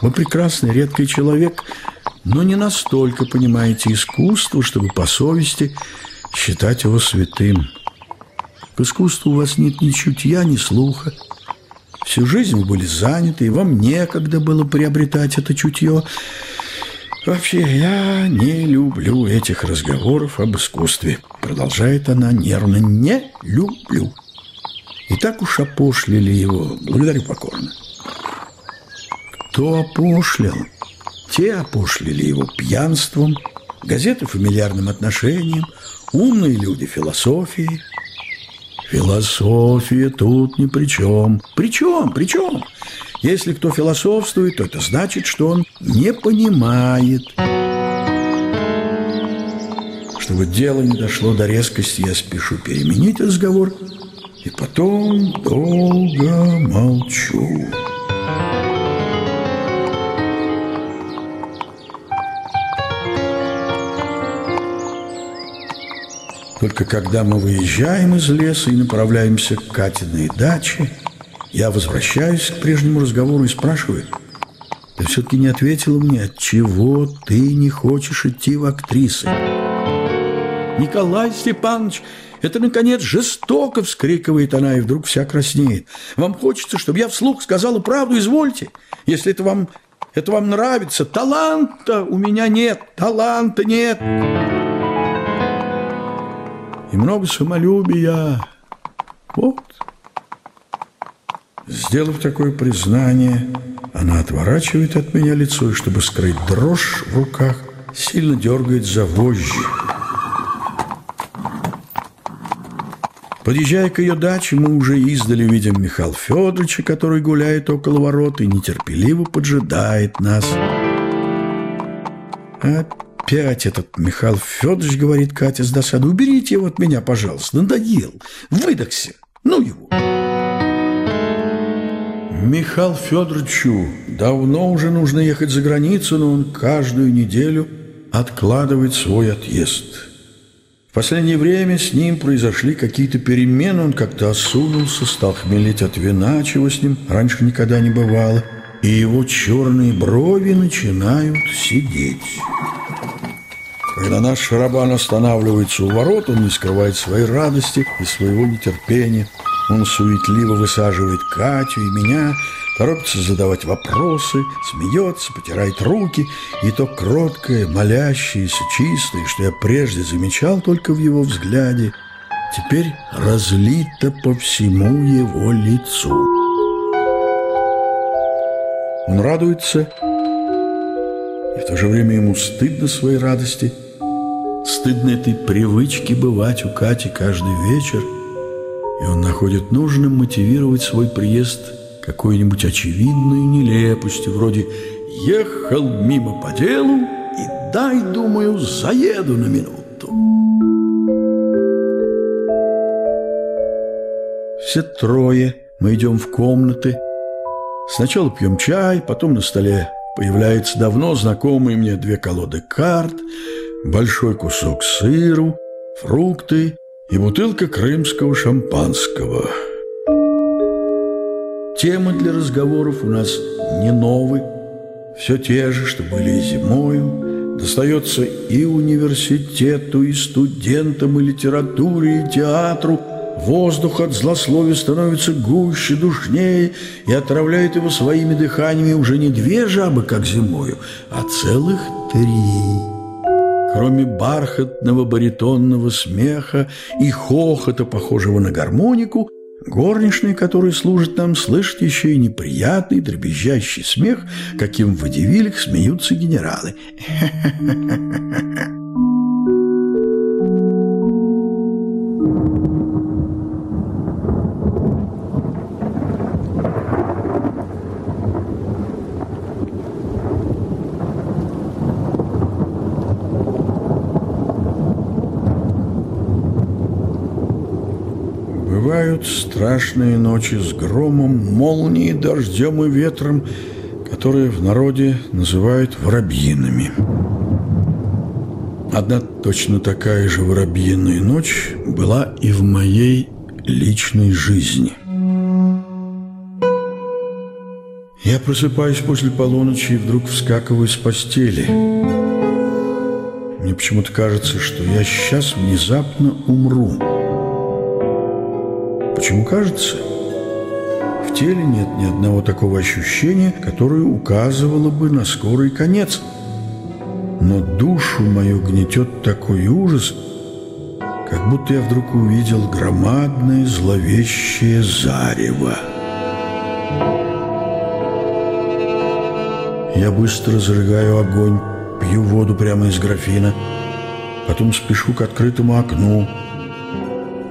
Вы прекрасный, редкий человек, но не настолько понимаете искусство, чтобы по совести считать его святым. К искусству у вас нет ни чутья, ни слуха. Всю жизнь вы были заняты, и вам некогда было приобретать это чутье. Вообще, я не люблю этих разговоров об искусстве. Продолжает она нервно. Не люблю. И так уж опошлили его. Благодарю покорно. Кто опошлил? Те опошлили его пьянством, газеты фамильярным отношением, умные люди философией. Философия тут ни при чем. При чем? При чем? Если кто философствует, то это значит, что он не понимает. Чтобы дело не дошло до резкости, я спешу переменить разговор и потом долго молчу. Только когда мы выезжаем из леса и направляемся к Катиной даче, я возвращаюсь к прежнему разговору и спрашиваю, ты все-таки не ответила мне, от чего ты не хочешь идти в актрисы? Николай Степанович, это, наконец, жестоко вскрикивает она, и вдруг вся краснеет. Вам хочется, чтобы я вслух сказала правду, извольте. Если это вам, это вам нравится, таланта у меня нет, таланта нет и много самолюбия. Вот. Сделав такое признание, она отворачивает от меня лицо и, чтобы скрыть дрожь в руках, сильно дергает за вожжи. Подъезжая к ее даче, мы уже издали видим Михаила Федоровича, который гуляет около ворот и нетерпеливо поджидает нас. Опять Опять этот Михаил Федорович, говорит Катя с досадой, уберите его от меня, пожалуйста, надоел, выдохся, ну его. Михаил Федоровичу давно уже нужно ехать за границу, но он каждую неделю откладывает свой отъезд. В последнее время с ним произошли какие-то перемены, он как-то осунулся, стал хмелеть от вина, чего с ним раньше никогда не бывало, и его черные брови начинают сидеть. Когда наш шарабан останавливается у ворот, он не скрывает своей радости и своего нетерпения. Он суетливо высаживает Катю и меня, торопится задавать вопросы, смеется, потирает руки, и то кроткое, молящееся, чистое, что я прежде замечал только в его взгляде, теперь разлито по всему его лицу. Он радуется, и в то же время ему стыдно своей радости – Стыдно этой привычки бывать у Кати каждый вечер, и он находит нужным мотивировать свой приезд какой-нибудь очевидной нелепостью, вроде «ехал мимо по делу и дай, думаю, заеду на минуту». Все трое мы идем в комнаты. Сначала пьем чай, потом на столе появляются давно знакомые мне две колоды карт – большой кусок сыру, фрукты и бутылка крымского шампанского. Темы для разговоров у нас не новые, все те же, что были и зимою. Достается и университету, и студентам, и литературе, и театру. Воздух от злословия становится гуще, душнее и отравляет его своими дыханиями уже не две жабы, как зимою, а целых три. Кроме бархатного баритонного смеха и хохота, похожего на гармонику, горничные, которые служат нам, слышат еще и неприятный дребезжащий смех, каким в водевилях смеются генералы. Бывают страшные ночи с громом, молнией, дождем и ветром, которые в народе называют воробьинами. Одна точно такая же воробьиная ночь была и в моей личной жизни. Я просыпаюсь после полуночи и вдруг вскакиваю с постели. Мне почему-то кажется, что я сейчас внезапно умру. Почему кажется? В теле нет ни одного такого ощущения, которое указывало бы на скорый конец. Но душу мою гнетет такой ужас, как будто я вдруг увидел громадное зловещее зарево. Я быстро зажигаю огонь, пью воду прямо из графина, потом спешу к открытому окну.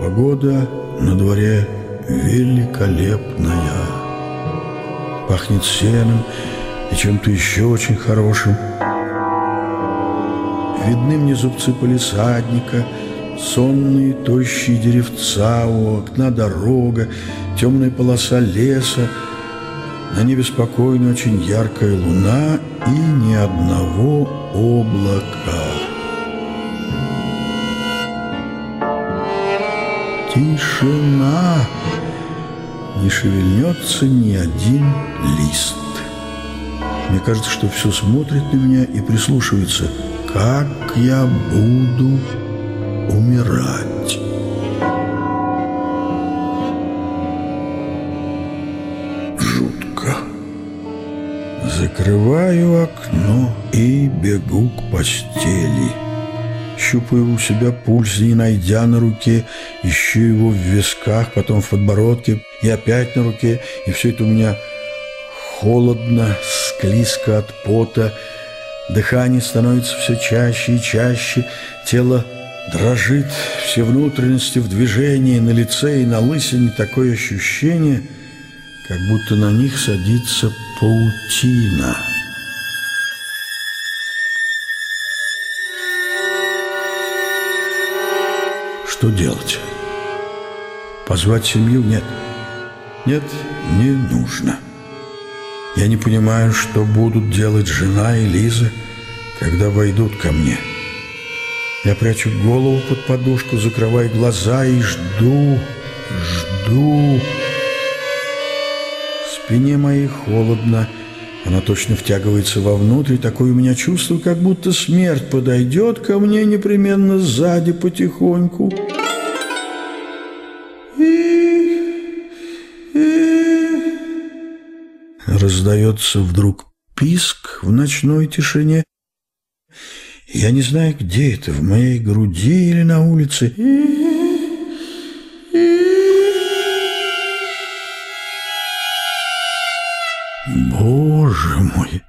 Погода на дворе великолепная. Пахнет сеном и чем-то еще очень хорошим. Видны мне зубцы полисадника, сонные тощие деревца у окна дорога, темная полоса леса, на небе спокойно очень яркая луна и ни одного облака. Тишина! Не шевельнется ни один лист. Мне кажется, что все смотрит на меня и прислушивается, как я буду умирать. Закрываю окно и бегу к постели. Щупаю у себя пульс, не найдя на руке, ищу его в висках, потом в подбородке и опять на руке, и все это у меня холодно, склизко от пота, дыхание становится все чаще и чаще, тело дрожит, все внутренности в движении, на лице и на лысине такое ощущение — как будто на них садится паутина. Что делать? Позвать семью? Нет. Нет, не нужно. Я не понимаю, что будут делать жена и Лиза, когда войдут ко мне. Я прячу голову под подушку, закрываю глаза и жду, жду спине моей холодно, она точно втягивается вовнутрь, такое у меня чувство, как будто смерть подойдет ко мне непременно сзади потихоньку. И... И... Раздается вдруг писк в ночной тишине. Я не знаю, где это, в моей груди или на улице. И... Боже мой,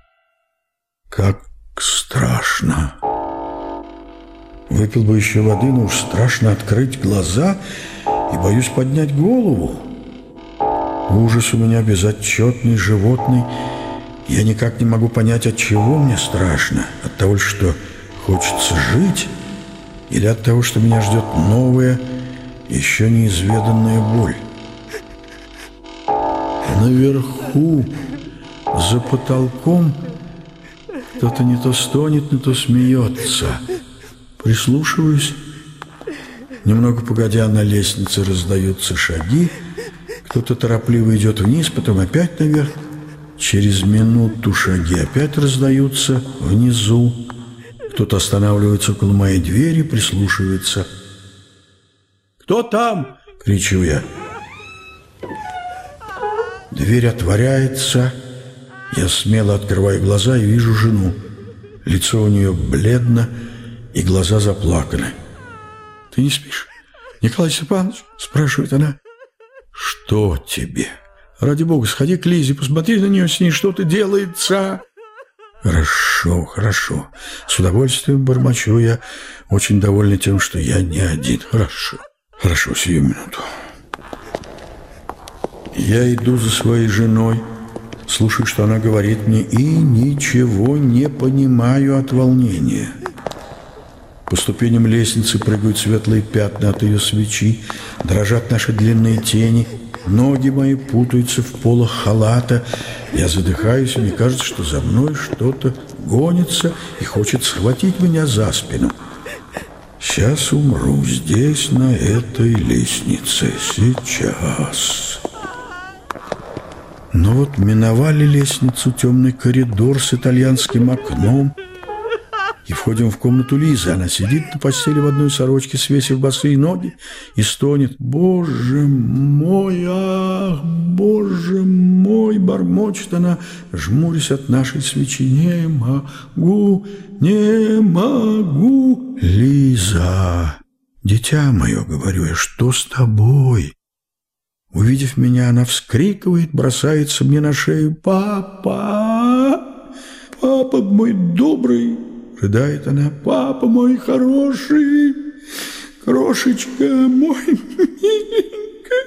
как страшно! Выпил бы еще воды, но уж страшно открыть глаза и боюсь поднять голову. Ужас у меня безотчетный, животный. Я никак не могу понять, от чего мне страшно. От того, что хочется жить, или от того, что меня ждет новая, еще неизведанная боль. Наверху за потолком кто-то не то стонет, не то смеется. Прислушиваюсь. Немного погодя на лестнице раздаются шаги. Кто-то торопливо идет вниз, потом опять наверх. Через минуту шаги опять раздаются внизу. Кто-то останавливается около моей двери, прислушивается. «Кто там?» — кричу я. Дверь отворяется. Я смело открываю глаза и вижу жену. Лицо у нее бледно, и глаза заплаканы. «Ты не спишь?» «Николай Степанович?» – спрашивает она. «Что тебе?» «Ради бога, сходи к Лизе, посмотри на нее, с ней что-то делается!» «Хорошо, хорошо. С удовольствием бормочу я, очень довольный тем, что я не один. Хорошо, хорошо, сию минуту». Я иду за своей женой, слушаю, что она говорит мне, и ничего не понимаю от волнения. По ступеням лестницы прыгают светлые пятна от ее свечи, дрожат наши длинные тени, ноги мои путаются в полах халата. Я задыхаюсь, и мне кажется, что за мной что-то гонится и хочет схватить меня за спину. Сейчас умру здесь, на этой лестнице. Сейчас. Но вот миновали лестницу, темный коридор с итальянским окном — и входим в комнату Лизы. Она сидит на постели в одной сорочке, свесив босые ноги, и стонет. «Боже мой, ах, боже мой!» Бормочет она, жмурясь от нашей свечи. «Не могу, не могу!» «Лиза, дитя мое, — говорю я, — что с тобой?» Увидев меня, она вскрикивает, бросается мне на шею. «Папа! Папа мой добрый!» Рыдает она, папа мой хороший, крошечка мой миленькая,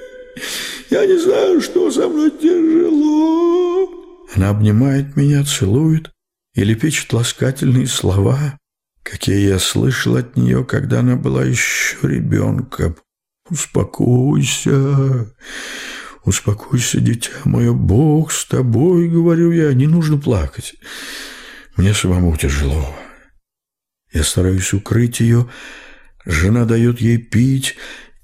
я не знаю, что со мной тяжело. Она обнимает меня, целует и лепечет ласкательные слова, какие я слышал от нее, когда она была еще ребенком. «Успокойся, успокойся, дитя мое, Бог с тобой, — говорю я, — не нужно плакать. Мне самому тяжело». Я стараюсь укрыть ее, жена дает ей пить,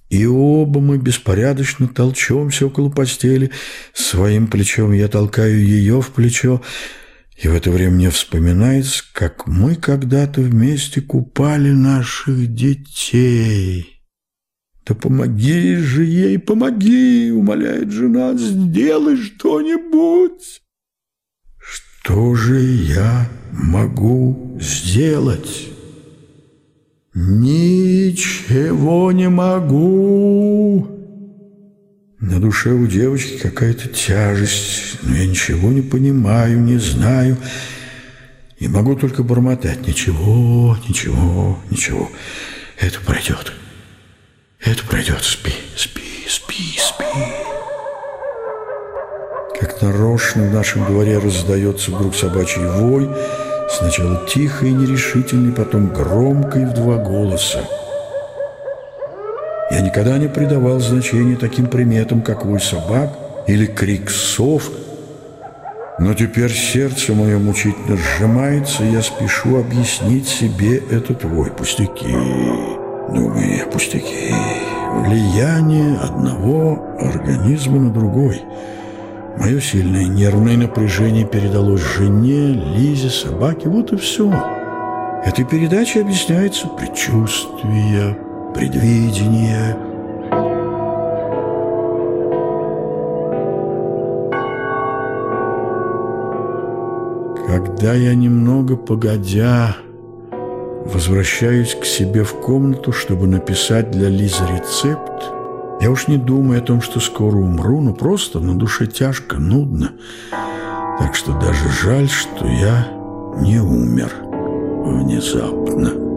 и оба мы беспорядочно толчемся около постели. Своим плечом я толкаю ее в плечо, и в это время мне вспоминается, как мы когда-то вместе купали наших детей. «Да помоги же ей, помоги!» — умоляет жена. «Сделай что-нибудь!» «Что же я могу сделать?» «Ничего не могу!» На душе у девочки какая-то тяжесть, но я ничего не понимаю, не знаю, и могу только бормотать. Ничего, ничего, ничего. Это пройдет. Это пройдет. Спи, спи, спи, спи. Как нарочно в нашем дворе раздается вдруг собачий вой — Сначала тихо и нерешительный, потом громко и в два голоса. Я никогда не придавал значения таким приметам, как вой собак или крик сов, но теперь сердце мое мучительно сжимается, и я спешу объяснить себе этот вой. Пустяки, я, пустяки. Влияние одного организма на другой – Мое сильное нервное напряжение передалось жене, Лизе, собаке. Вот и все. Этой передачей объясняется предчувствие, предвидение. Когда я немного погодя возвращаюсь к себе в комнату, чтобы написать для Лизы рецепт, я уж не думаю о том, что скоро умру, но просто на душе тяжко, нудно. Так что даже жаль, что я не умер внезапно.